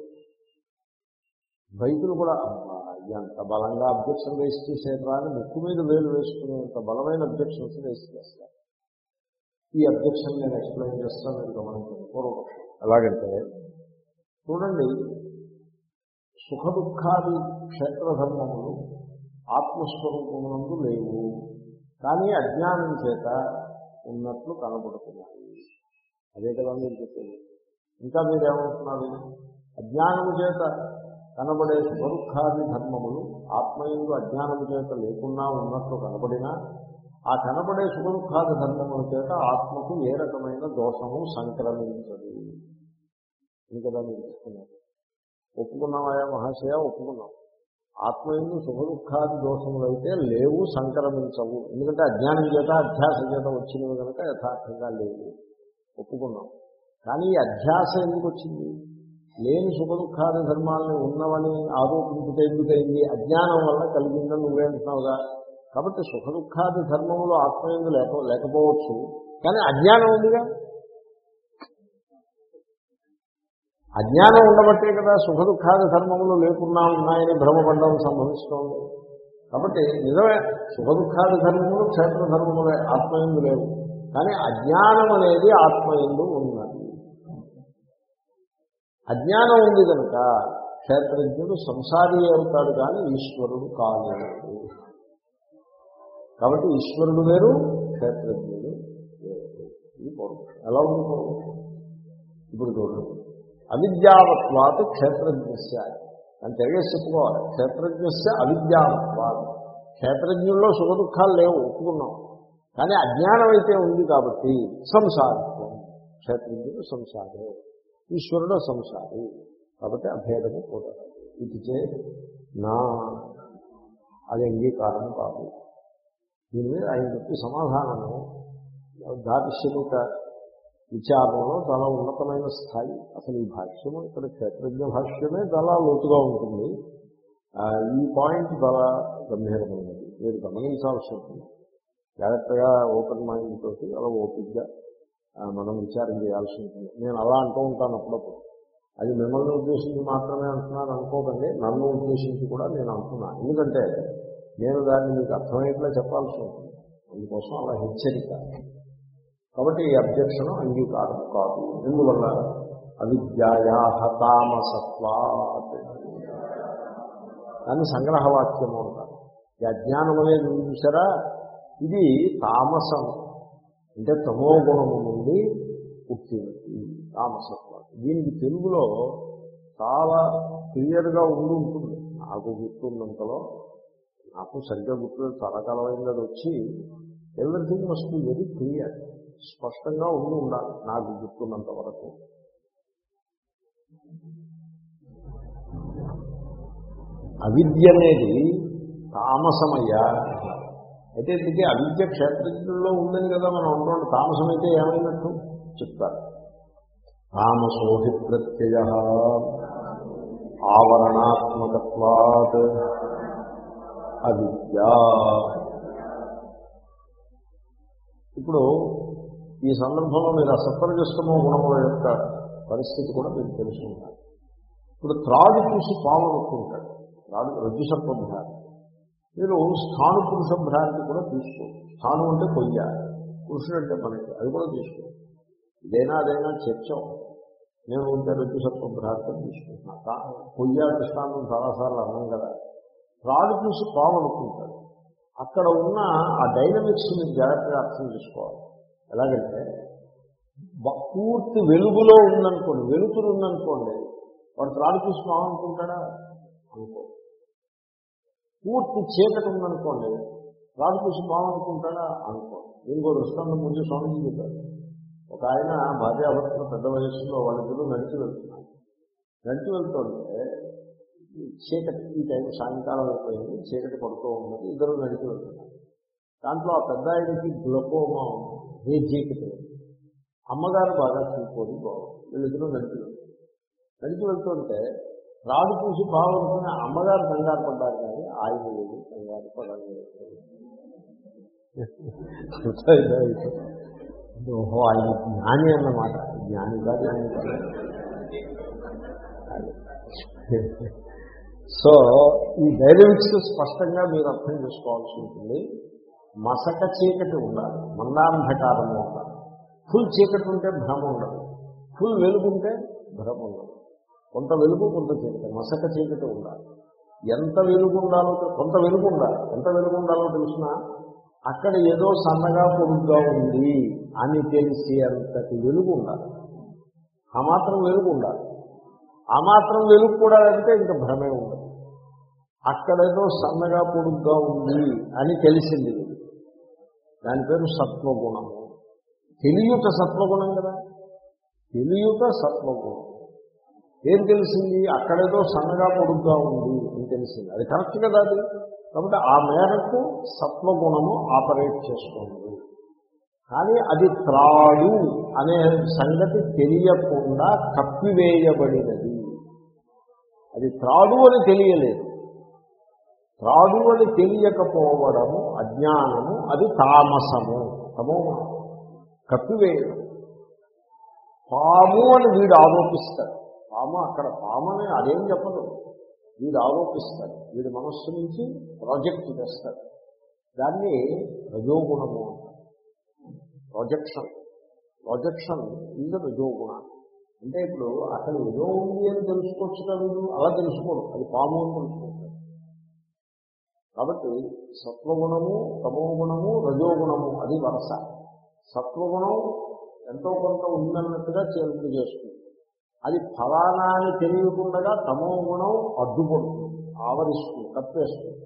ద్వైతులు కూడా ఎంత బలంగా అబ్జెక్షన్ రైస్ చేసేట్రా అని ముక్కు మీద వేలు వేసుకునేంత బలమైన అబ్జెక్షన్స్ రైస్ చేస్తారు. ఈ అబ్జెక్షన్ నేను ఎక్స్ప్లెయిన్ చేస్తాను మీరు గమనించండి. పూర్వపక్షం. ఎలాగంటే చూడండి సుఖ దుఃఖాది క్షేత్రధర్మములు ఆత్మస్వరూపమునందు లేవు. కానీ అజ్ఞానం చేత ఉన్నట్లు కనబడుతున్నాయి. అదే కదా మీరు చెప్పేది. ఇంకా మీరేమంటున్నారు? అజ్ఞానము చేత కనబడే స్వరుఖాది ధర్మములు ఆత్మయందు అజ్ఞానము చేత లేకున్నా ఉన్నట్లు కనబడినా ఆ కనబడే సుఖదుఖాది ధర్మముల చేత ఆత్మకు ఏ రకమైన దోషము సంక్రమించదు. ఇంకదా మీరు చెప్తున్నారు. ఒప్పుకున్నామయా మహాశయ? ఒప్పుకున్నాం. ఆత్మయందు సుఖదుఖాది దోషములు అయితే లేవు సంక్రమించవు. ఎందుకంటే అజ్ఞానం చేత అధ్యాస చేత వచ్చినవి కనుక యథార్థంగా లేవు. ఒప్పుకున్నాం. కానీ ఈ అధ్యాస ఎందుకు వచ్చింది? లేని సుఖదుఖాది ధర్మాలని ఉన్నవని ఆరోపించుట ఎందుకైంది? అజ్ఞానం వల్ల కలిగిందని నువ్వే అంటున్నావుగా. కాబట్టి సుఖదుఖాది ధర్మములు ఆత్మయందు లేక లేకపోవచ్చు. కానీ అజ్ఞానం ఉందిగా? అజ్ఞానం ఉండబట్టే కదా సుఖదుఖాది ధర్మములు లేకున్నా ఉన్నాయని భ్రమపడడం సంభవిస్తోంది. కాబట్టి నిజమే సుఖదుఖాది ధర్మములు క్షేత్ర ధర్మములే ఆత్మయందు లేవు. కానీ అజ్ఞానం అనేది ఆత్మయందు ఉన్నది. అజ్ఞానం ఉంది కనుక క్షేత్రజ్ఞుడు సంసారి అవుతాడు కానీ ఈశ్వరుడు కాలేడు కాబట్టి ఈశ్వరుడు వేరు క్షేత్రజ్ఞుడు వేరు. ఇది పూర్వపక్షం ఎలా ఉంది పూర్వపక్షం ఇప్పుడు చూడండి. అవిద్యావత్వాత క్షేత్రజ్ఞస్య అని తెలియజేసి చెప్పుకోవాలి. క్షేత్రజ్ఞస్య అవిద్యావత్వాత్. క్షేత్రజ్ఞుల్లో సుఖ దుఃఖాలు లేవు ఒప్పుకున్నాం. కానీ అజ్ఞానం అయితే ఉంది కాబట్టి సంసారత్వం. క్షేత్రజ్ఞుడు సంసారే ఈశ్వరుడు సంసారి. కాబట్టి అభేదము కుదరదు ఇది చే నా. అది అంగీకారం కాదు. దీని మీద ఆయన చెప్పి సమాధానము. దార్శనిక విచారణలో చాలా ఉన్నతమైన స్థాయి. అసలు ఈ భాష్యము ఇక్కడ క్షేత్రజ్ఞ భాష్యమే చాలా లోతుగా ఉంటుంది. ఈ పాయింట్ చాలా గంభీరమైనది. మీరు గమనించాల్సి ఉంటుంది జాగ్రత్తగా ఓపెన్ మైండ్ తోటి అలా ఓపిక్గా మనం విచారం చేయాల్సి ఉంటుంది నేను అలా అంటూ ఉంటాను అప్పుడప్పుడు. అది మిమ్మల్ని ఉద్దేశించి మాత్రమే అంటున్నాను అనుకోకండి. నన్ను ఉద్దేశించి కూడా నేను అంటున్నాను. ఎందుకంటే నేను దాన్ని మీకు అర్థమయ్యేట్లా చెప్పాల్సి ఉంటుంది. అందుకోసం అలా హెచ్చరిక. కాబట్టి ఈ అబ్జెక్షన్ అంగీకారం కాదు. ఎందువల్ల? అవిద్యాయా తామసత్వాత్. దాన్ని సంగ్రహవాక్యము అంటారు. ఈ అజ్ఞానం అనేది చూసారా ఇది తామసం అంటే తమో గుణము నుండి పుట్టినది తామసత్వం దీనికి తెలుగులో చాలా క్లియర్గా ఉండి ఉంటుంది. నాకు గుర్తున్నంతలో నాకు సరిగ్గా గుర్తు చాలా కాలమైంది అది వచ్చి everything must be very clear. స్పష్టంగా ఉండి ఉండాలి నాకు గుర్తున్నంత వరకు. అవిద్య అనేది తామసమయ్యా. అయితే ఇందుకే అవిద్య క్షేత్రజ్ఞుల్లో ఉందని కదా మనం అంటున్నాం. తామసమైతే ఏమైనట్టు? చెప్తారు. తామసోహి ప్రత్యయ ఆవరణాత్మకత్వాత్ అవిద్య. ఇప్పుడు ఈ సందర్భంలో మీరు అసత్వరజస్తమో గుణముల యొక్క పరిస్థితి కూడా మీకు తెలుసుకుంటారు. ఇప్పుడు త్రాడు చూసి పాము అనుకుంటాడు త్రాడు రజ్జుసర్ప భ్రాంతి. మీరు స్థాను పురుష భ్రాంతి కూడా తీసుకోండి స్థానం అంటే కొయ్య. పురుషుడు అంటే మనకి అది కూడా తీసుకోండి ఇదైనా అదైనా చర్చ. నేను ఉంటే రజ్జు సర్ప భ్రాంతి తీసుకుంటున్నా. కొయ్య దృష్టాంతం చాలాసార్లు అన్నాం కదా. త్రాడు చూసి పాము అనుకుంటాడు అక్కడ ఉన్న ఆ డైనమిక్స్ మీరు జాగ్రత్తగా అర్థం చేసుకోవాలి. ఎలాగంటే పూర్తి వెలుగులో ఉందనుకోండి వెలుతురు ఉందనుకోండి వాడు త్రాడు చూసి అనుకుంటాడా? అనుకో. పూర్తి చీకటి ఉందనుకోండి త్రాడు చూసి అనుకో. ఇంకో దృష్టాంతం ముందు స్వామిజీ చెప్పారు. ఒక ఆయన భార్యాభర్తలు పెద్ద వయస్సులో వాళ్ళిద్దరూ నడిచి వెళ్తున్నారు. నడిచి వెళ్తుంటే చీకటి ఈ టైం సాయంకాలం అయిపోయింది చీకటి పడుతూ ఉన్నది ఇద్దరు నడిచి వెళ్తున్నారు. దాంట్లో ఆ పెద్ద ఆయనకి గ్లకోమా ఉంది. ఏ అమ్మగారు బాగా చూసుకోని బాగుంది వీళ్ళిద్దరూ నడిచి వెళ్తారు. నడిచి వెళ్తుంటే రాడు చూసి బాగుంటున్న అమ్మగారు కంగారు పడ్డారు కానీ ఆయన లేదు కంగారు పడాలి ఓహో ఆయన జ్ఞాని అన్నమాట. జ్ఞాని కాదు జ్ఞాని కాదు. సో ఈ డైనమిక్స్ స్పష్టంగా మీరు అర్థం చేసుకోవాల్సి ఉంటుంది. మసక చీకటి ఉండాలి మందాంధకారము ఉండాలి. ఫుల్ చీకటి ఉంటే భ్రమ ఉండదు. ఫుల్ వెలుగుంటే భ్రమ ఉండదు. కొంత వెలుగు కొంత చీకటి. మసక చీకటి ఉండాలి. ఎంత వెలుగు ఉండాలో కొంత వెలుగు ఉండాలి. ఎంత వెలుగు ఉండాలో తెలిసినా అక్కడ ఏదో సన్నగా పొడుగ్గా ఉంది అని తెలిసి అంతటి వెలుగు ఉండాలి. ఆ మాత్రం వెలుగు ఉండాలి. ఆ మాత్రం వెలుగు కూడా అంటే ఇంకా భ్రమే ఉండదు. అక్కడేదో సన్నగా పొడుగ్గా ఉంది అని తెలిసింది. దాని పేరు సత్వగుణము. తెలియట సత్వగుణం కదా? తెలియట సత్వగుణం. ఏం తెలిసింది? అక్కడేదో సన్నగా పొడుగ్గా ఉంది అని తెలిసింది. అది కరెక్ట్ కదా అది? కాబట్టి ఆ మేరకు సత్వగుణము ఆపరేట్ చేస్తుంది. కానీ అది త్రాడు అనే సంగతి తెలియకుండా కప్పివేయబడినది. అది త్రాడు అని తెలియలేదు. రాదు అని తెలియకపోవడము అజ్ఞానము అది తామసము. తమో కప్పివేయడం పాము అని వీడు ఆరోపిస్తాడు. పాము అక్కడ పామని అదేం చెప్పదు. వీడు ఆరోపిస్తాడు. వీడి మనస్సు నుంచి ప్రాజెక్ట్ చేస్తాడు. దాన్ని రజోగుణము ప్రాజెక్షన్ ప్రొజెక్షన్. ప్రొజెక్షన్ ఇది రజోగుణ. అంటే ఇప్పుడు అక్కడ ఏదో ఉంది అని తెలుసుకోవచ్చు కదా అలా తెలుసుకోడు. అది పాము అని తెలుసుకోడు. కాబట్టి సత్వగుణము తమోగుణము రజోగుణము అది వరస. సత్వగుణం ఎంతో కొంత ఉందన్నట్టుగా చేరుకు చేస్తుంది. అది ఫలానా అని తెలియకుండా తమోగుణం అడ్డుపడుతుంది ఆవరిస్తుంది కప్పేస్తుంది.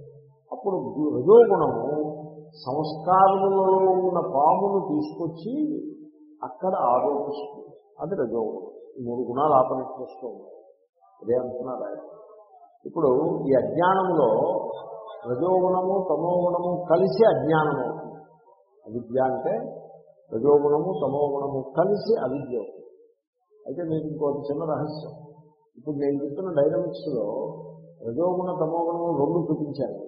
అప్పుడు రజోగుణము సంస్కారములలో ఉన్న పామును తీసుకొచ్చి అక్కడ ఆరోపిస్తుంది. అది రజోగుణం. ఈ మూడు గుణాలు ఆపరేట్ చేస్తూ ఉంటాయి అదే అంటున్నారు ఆయన. ఇప్పుడు ఈ అజ్ఞానంలో రజోగుణము తమోగుణము కలిసి అజ్ఞానం అవుతుంది. అవిద్య అంటే రజోగుణము తమోగుణము కలిసి అవిద్య అవుతుంది. అయితే మీకు ఇంకోటి చిన్న రహస్యం. ఇప్పుడు నేను చెప్తున్న డైనమిక్స్లో రజోగుణ తమోగుణము రెండు చూపించాను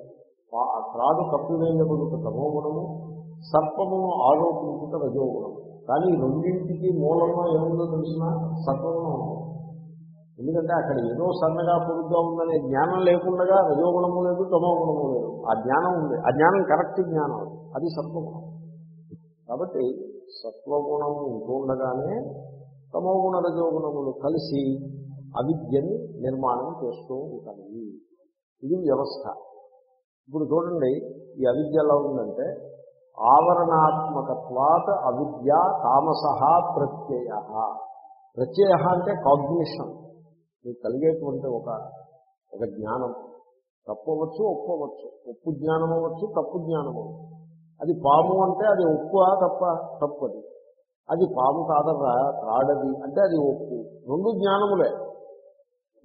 త్రాడు కప్పివేయబడుట తమోగుణము సర్పమును ఆరోపించుట రజోగుణము కానీ రెండింటికి మూలంలో ఏముందో తెలిసిన సర్పమును ఎందుకంటే అక్కడ ఏదో సన్నగా పొడుగ్గా ఉందనే జ్ఞానం లేకుండా రజోగుణము లేదు తమోగుణము లేదు. ఆ జ్ఞానం ఉంది. ఆ జ్ఞానం కరెక్ట్ జ్ఞానం అది సత్వగుణం. కాబట్టి సత్వగుణం ఉంటుండగానే తమోగుణ రజోగుణములు కలిసి అవిద్యని నిర్మాణం చేస్తూ ఉంటాయి. ఇది వ్యవస్థ. ఇప్పుడు చూడండి ఈ అవిద్య ఎలా ఉందంటే ఆవరణాత్మకత్వాత అవిద్య తామస ప్రత్యయ. ప్రత్యయ అంటే కాగ్నిషన్. మీకు కలిగేటువంటి ఒక ఒక జ్ఞానం. తప్పవచ్చు ఒప్పవచ్చు. ఒప్పు జ్ఞానం అవ్వచ్చు తప్పు జ్ఞానం అవ్వచ్చు అది పాము అంటే అది ఒప్పు తప్ప? తప్పది. అది పాము కాదర్రా త్రాడది అంటే అది ఒప్పు. రెండు జ్ఞానములే.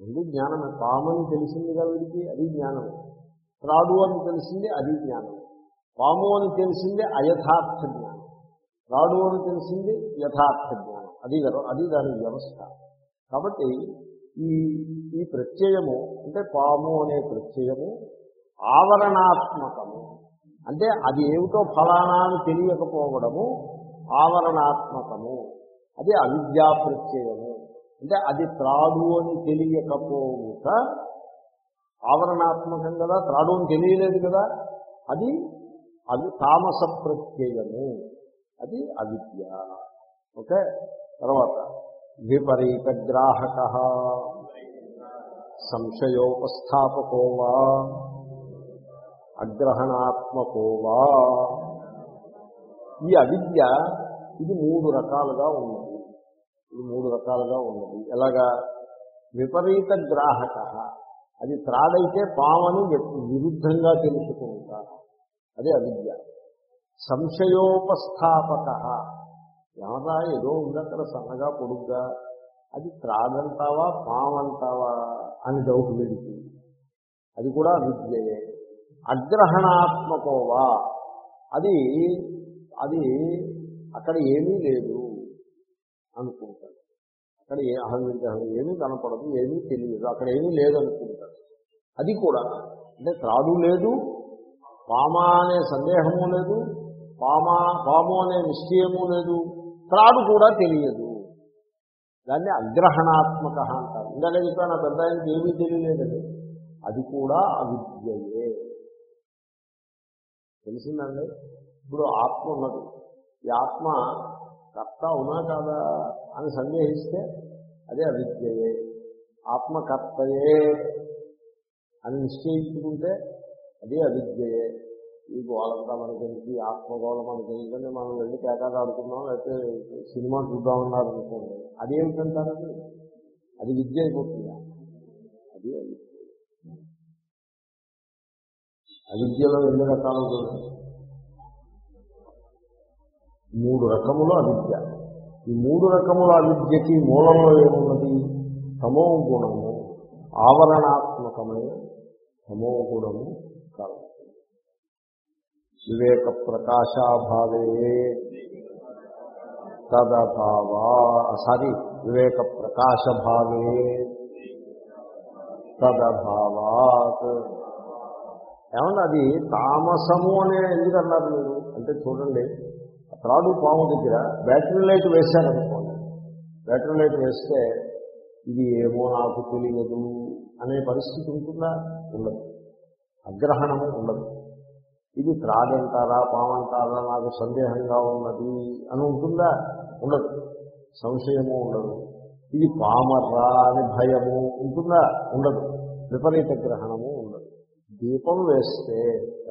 రెండు జ్ఞానమే. పాము అని తెలిసిందిగా వీడికి అది జ్ఞానమే. త్రాడు అని తెలిసింది అది జ్ఞానం పాము అని తెలిసింది అయథార్థ జ్ఞానం. రాడు అని తెలిసింది యథార్థ జ్ఞానం. అది అది దాని వ్యవస్థ. కాబట్టి ఈ ఈ ప్రత్యయము అంటే పాము అనే ప్రత్యయము ఆవరణాత్మకము. అంటే అది ఏమిటో ఫలానా అని తెలియకపోవడము ఆవరణాత్మకము. అది అవిద్యా ప్రత్యయము. అంటే అది త్రాడు అని తెలియకపోవుట ఆవరణాత్మకం కదా త్రాడు అని తెలియలేదు కదా. అది అది తామస ప్రత్యయము. అది అవిద్య. ఓకే? తర్వాత. విపరీత గ్రాహక సంశయోపస్థాపకో వా అగ్రహణాత్మకో వా. ఈ అవిద్య ఇది మూడు రకాలుగా ఉన్నది. ఇది మూడు రకాలుగా ఉన్నది. ఎలాగా? విపరీత గ్రాహక అది త్రాడైతే పామని విరుద్ధంగా తెలుసుకుంటారు అది అవిద్య. సంశయోపస్థాపక. ఏమన్నా ఏదో ఉంది అక్కడ సన్నగా పొడుగ్గా. అది త్రాగంటావా పామంటావా అని డౌట్ వీడికి అది కూడా అవిద్యయే అగ్రహణాత్మకోవా అది అది అక్కడ ఏమీ లేదు అనుకుంటాడు. అక్కడ ఏ అహం విగ్రహం ఏమీ కనపడదు ఏమీ తెలియదు. అక్కడ ఏమీ లేదు అనుకుంటాడు. అది కూడా. అంటే త్రాడు లేదు పామా అనే సందేహము లేదు పామా పాము అనే నిశ్చయము లేదు. త్రాడు కూడా తెలియదు. దాన్ని అగ్రహణాత్మక అంటారు. ఇందాక చెప్పాను ఆ పెద్ద ఆయనకి ఏమీ తెలియలేదండి అది కూడా అవిద్యయే. తెలిసిందండి? ఇప్పుడు ఆత్మ ఉన్నది. ఈ ఆత్మ కర్త అవునా కాదా అని సందేహిస్తే అదే అవిద్యయే. ఆత్మకర్తయే అని నిశ్చయించుకుంటే అదే అవిద్యయే. ఈ గోళంతా మనకి ఆత్మగోళం మనకి ఎందుకంటే మనం వెళ్ళి కేకాలు ఆడుకున్నాం లేకపోతే సినిమా చూద్దామన్నారు అనుకోండి అదేమిటంటారండి అది విద్య అయిపోతుందా? అది అవిద్య అవిద్యలో ఎన్ని రకాలు ఉన్నాయి? మూడు రకముల అవిద్య ఈ మూడు రకముల అవిద్యకి మూలంలో ఏమున్నది? తమో గుణము ఆవరణాత్మకమైన తమో గుణము వివేక ప్రకాశాభావే తదభావా సారీ వివేక ప్రకాశభావే తదభావాత్. ఏమన్నా అది తామసము అనే ఎందుకు అన్నారు మీరు? అంటే చూడండి త్రాడు పాము దగ్గర బ్యాటరీ లైట్ వేశారనుకోండి. బ్యాటరీ లైట్ వేస్తే ఇది ఏమో నాకు తెలియదు అనే పరిస్థితి ఉంటుందా? ఉండదు. అగ్రహణము ఉండదు. ఇది త్రాడంటారా పామంటారా నాకు సందేహంగా ఉన్నది అని ఉంటుందా? ఉండదు. సంశయము ఉండదు. ఇది పామర్రా అని భయము ఉంటుందా? ఉండదు. విపరీత గ్రహణము ఉండదు. దీపం వేస్తే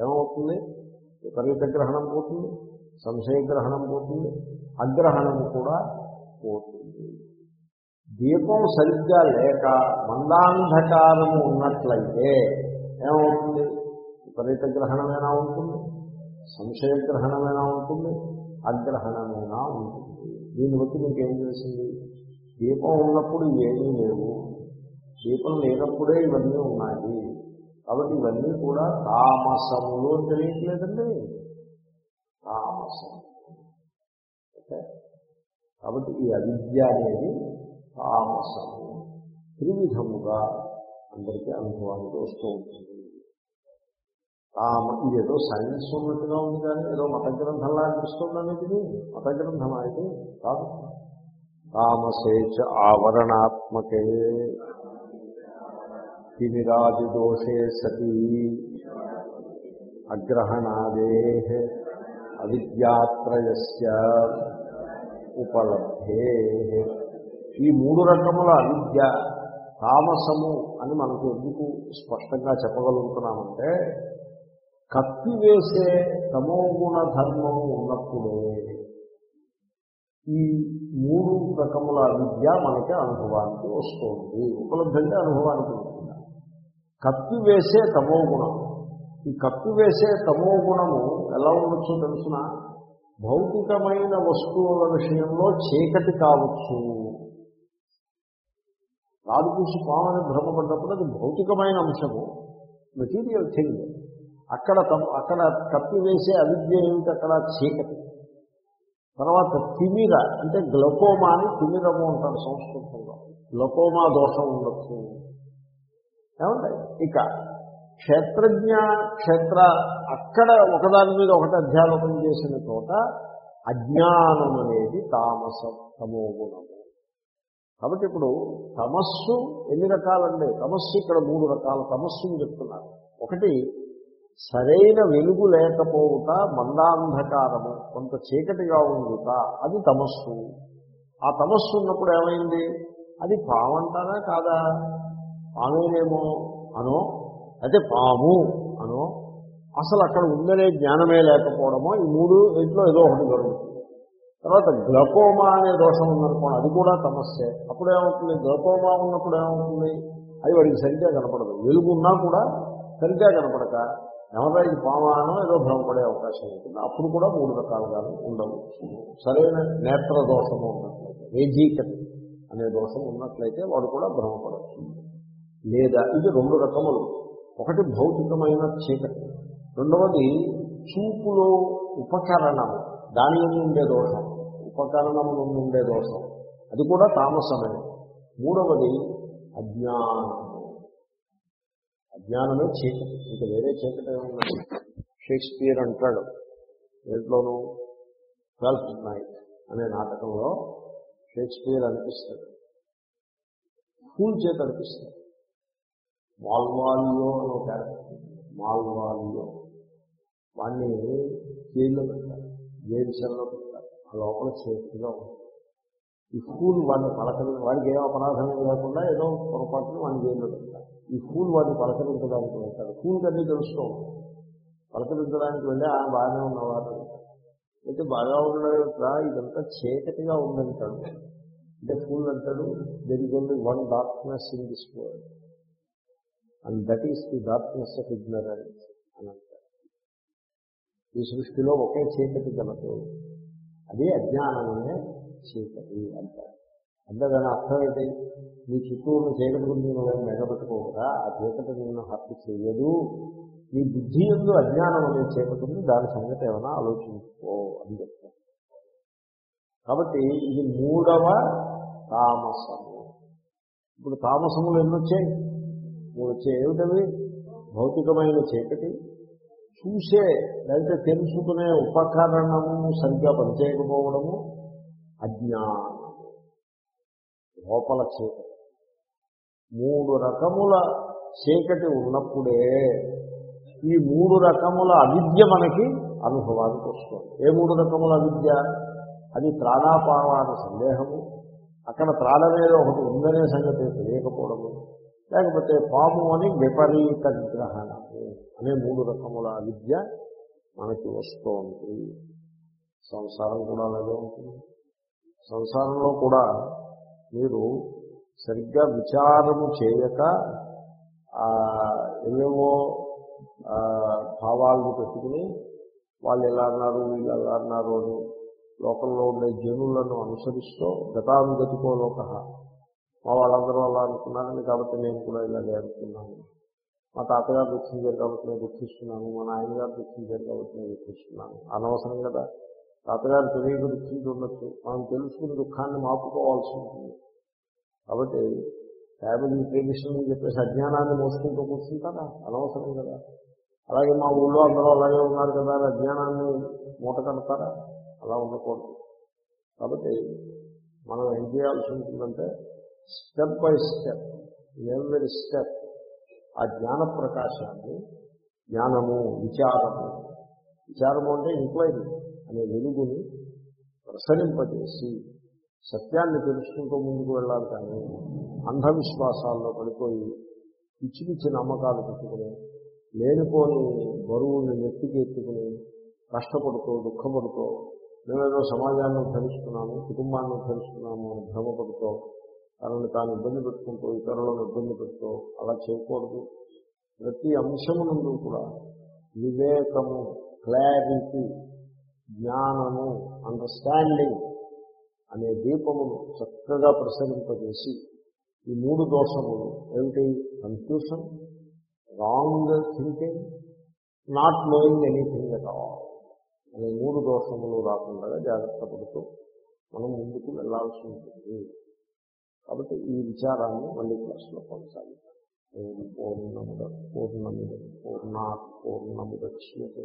ఏమవుతుంది? విపరీత గ్రహణం పోతుంది సంశయ గ్రహణం పోతుంది అగ్రహణము కూడా పోతుంది. దీపం సరిగ్గా లేక మందాంధకారము ఉన్నట్లయితే ఏమవుతుంది? విపరీత గ్రహణమైనా ఉంటుంది సంశయ గ్రహణమైనా ఉంటుంది అగ్రహణమైనా ఉంటుంది. దీన్ని బట్టి మీకు ఏం తెలిసింది? దీపం ఉన్నప్పుడు ఏమీ లేవు. దీపం లేనప్పుడే ఇవన్నీ ఉన్నాయి. కాబట్టి ఇవన్నీ కూడా తామసములు అని తెలియట్లేదండి. తామసం ఓకే? కాబట్టి ఈ అవిద్య అనేది తామసము. త్రివిధముగా అందరికీ అనుభవానికి వస్తూ ఉంటుంది. ఇదేదో సైన్స్ ఉన్నట్టుగా ఉంది కానీ ఏదో మత గ్రంథంలా అనిపిస్తుందని ఇది? మత గ్రంథం అయితే కాదు తామసేచ ఆవరణాత్మకే తిమిరాదిదోషే సతీ. అగ్రహణాదే అవిద్యాత్రయస్య ఉపలబ్ధే. ఈ మూడు రకముల అవిద్య తామసము అని మనకు ఎందుకు స్పష్టంగా చెప్పగలుగుతున్నామంటే కప్పివేసే తమోగుణ ధర్మం ఉన్నప్పుడే ఈ మూడు రకముల విద్య మనకి అనుభవానికి వస్తుంది. ఉపలబ్ధంగా అనుభవానికి వస్తుంది. కప్పివేసే తమోగుణం ఈ కప్పివేసే తమోగుణము ఎలా ఉండొచ్చో తెలుసిన? భౌతికమైన వస్తువుల విషయంలో చీకటి కావచ్చు. రాదు చూసి పామని భ్రమపడ్డప్పుడు అది భౌతికమైన అంశము. మెటీరియల్ థింగ్ అక్కడ తమ అక్కడ తప్పివేసే అవిద్య ఏమిటి అక్కడ? చీకటి. తర్వాత తిమిర అంటే గ్లకోమా అని తిమిరము అంటారు సంస్కృతంలో. గ్లకోమా దోషం ఉండొచ్చు. ఏమంటే ఇక క్షేత్రజ్ఞ క్షేత్ర అక్కడ ఒకదాని మీద ఒకటి అధ్యాపనం చేసిన చోట అజ్ఞానం అనేది తామస తమోగుణము కాబట్టి ఇప్పుడు తమస్సు ఎన్ని రకాలండి? తమస్సు ఇక్కడ మూడు రకాల. తమస్సుని చెప్తున్నారు. ఒకటి సరైన వెలుగు లేకపోవుట మందాంధకారము. కొంత చీకటిగా ఉండుట అది తమస్సు. ఆ తమస్సు ఉన్నప్పుడు ఏమైంది? అది పామంటారా కాదా? పామేనేమో? అనో? అయితే పాము అనో? అసలు అక్కడ ఉందనే జ్ఞానమే లేకపోవడమో ఈ మూడు ఇంట్లో ఏదో ఒకటి జరుగుతుంది. తర్వాత గ్లకోమా అనే దోషం ఉందనుకోండి అది కూడా తమస్సే. అప్పుడు ఏమవుతుంది? గ్లకోమా ఉన్నప్పుడు ఏమవుతుంది? అది వాడికి సరిగ్గా కనపడదు. వెలుగు ఉన్నా కూడా సరిగ్గా కనపడక ఏమన్నా ఇది పామానో ఏదో భ్రమపడే అవకాశం ఉంటుంది. అప్పుడు కూడా మూడు రకాలుగా ఉండవు. సరైన నేత్ర దోషము ఉన్నట్లయితే అనే దోషం ఉన్నట్లయితే వాడు కూడా భ్రమపడవచ్చు లేదా ఇది రెండు రకములు. ఒకటి భౌతికమైన చీకటి. రెండవది చూపులో ఉపకరణము దాని ఉండే దోషం. ఉపకరణములు ఉండే దోషం. అది కూడా తామసమే. మూడవది అజ్ఞానం. అజ్ఞానమే చీకటి. ఇంకా వేరే చీకటి ఏమున్నది షేక్స్పియర్ అంటాడు దీంట్లోనూ ట్వెల్త్ నైట్ అనే నాటకంలో షేక్స్పియర్ అనిపిస్తాడు. ఫూల్ చేత అనిపిస్తాడు. మాల్వాలియో అని ఒక క్యారెక్టర్ మాల్వాలియో. వాడిని జైల్లో పెట్టారు జైలు సెల్లో పెట్టాలి. ఆ లోపల సేఫ్గా ఉంటుంది ఈ స్కూల్ వాడిని పలకరి వాడికి ఏం అపరాధం లేకుండా ఏదో పొరపాటును వాడిని జైల్లో పెట్టారు ఈ స్కూల్ వాడిని పలకరించడానికి వెళ్తాడు. స్కూల్కి అన్నీ తెలుస్తూ పలకరించడానికి వెళ్ళి ఆయన బాగానే ఉన్నవారు అయితే బాగా ఉండగా ఇదంతా చీకటిగా ఉందంటాడు. అంటే స్కూల్ అంటాడు there is only one darkness in this world and that is the darkness of ignorance అని అంటారు ఈ సృష్టిలో ఒకే చీకటి కలదు. అదే అజ్ఞానమనే చీకటి అంటారు అంటే. దాని అర్థం ఏంటి? నీ చుట్టూ ఉన్న చీకటి గురించి నువ్వు మెగబెట్టుకోకుండా ఆ చీకటి నిన్ను హత్య చేయదు. నీ బుద్ధి ఎందు అజ్ఞానం అనే చీకటి ఉంది దాని సంగతి ఏమైనా ఆలోచించుకో అని చెప్తాను కాబట్టి ఇది మూడవ తామసము. ఇప్పుడు తామసములు ఎన్ని వచ్చాయి? మూడు వచ్చాయి. ఏమిటవి? భౌతికమైన చీకటి. చూసే లేకపోతే తెలుసుకునే ఉపకరణము సరిగ్గా పనిచేయకపోవడము. అజ్ఞానము. లోపల చీకటి. మూడు రకముల చీకటి ఉన్నప్పుడే ఈ మూడు రకముల అవిద్య మనకి అనుభవానికి వస్తుంది. ఏ మూడు రకముల అవిద్య? అది ప్రాణాపాన సందేహము. అక్కడ త్రాడనేది ఒకటి ఉందనే సంగతి తెలియకపోవడము. లేకపోతే పాము అని విపరీత గ్రహణము అనే మూడు రకముల విద్య మనకి వస్తోంది. సంసారం కూడా అలాగే ఉంటుంది. సంసారంలో కూడా మీరు సరిగ్గా విచారము చేయక ఆ, ఏవేవో భావాలను పెట్టుకుని వాళ్ళు ఎలా అన్నారు వీళ్ళు ఎలా అన్నారు అని లోకంలో ఉండే జనులను అనుసరిస్తూ గతానుగతికో లోక. మా వాళ్ళందరూ అలా అనుకున్నారని కాబట్టి నేను కూడా ఇలాగే అనుకున్నాను. మా తాతగారు దుఃఖించారు కాబట్టి నేను దుఃఖిస్తున్నాను. మా నాయనగారు దుఃఖించారు కాబట్టి నేను దుఃఖిస్తున్నాను. అనవసరం కదా. తాతగారు తెలియక ఉండొచ్చు మనం తెలుసుకుని దుఃఖాన్ని మాపుకోవాల్సి ఉంటుంది. కాబట్టి ఫ్యామిలీ ట్రెడిషన్ అని చెప్పేసి అజ్ఞానాన్ని మోసుకుంటూ కూర్చుంటారా అనవసరం కదా. అలాగే మా ఊళ్ళో అందరూ అలాగే ఉన్నారు కదా అజ్ఞానాన్ని మూట కడతారా? అలా ఉండకూడదు. కాబట్టి మనం ఏం చేయాల్సి ఉంటుందంటే స్టెప్ బై స్టెప్ ఎవరి స్టెప్? ఆ జ్ఞాన ప్రకాశాన్ని జ్ఞానము విచారము. విచారము అంటే ఎంక్వైరీ అనే వెలుగుని ప్రసరింపజేసి సత్యాన్ని తెలుసుకుంటూ ముందుకు వెళ్ళాలి కానీ అంధవిశ్వాసాల్లో పడిపోయి పిచ్చి పిచ్చి నమ్మకాలు పెట్టుకుని లేనిపోని బరువుని నెత్తికి ఎత్తుకుని కష్టపడుతూ దుఃఖపడుతూ మేమేదో సమాజాన్ని ధరిస్తున్నాము కుటుంబాన్ని ధరిస్తున్నాము అని భ్రమపడుతూ తనని తాను ఇబ్బంది పెట్టుకుంటూ ఇతరులను ఇబ్బంది పెడుతూ అలా చేయకూడదు. ప్రతి అంశము నుండి కూడా వివేకము క్లారిటీ జ్ఞానము అండర్స్టాండింగ్ అనే దీపమును చక్కగా ప్రసరింపజేసి ఈ మూడు దోషములు ఏమిటి confusion wrong thinking not knowing anything at all అనే మూడు దోషములు రాకుండా జాగ్రత్త పడుతూ మనం ముందుకు వెళ్ళాల్సి ఉంటుంది కాబట్టి ఈ విచారాన్ని మళ్ళీ క్లాసులో కొనసాగిద్దాం ఓం పూర్ణముద పూర్ణముద పూర్ణ పూర్ణముద్యతే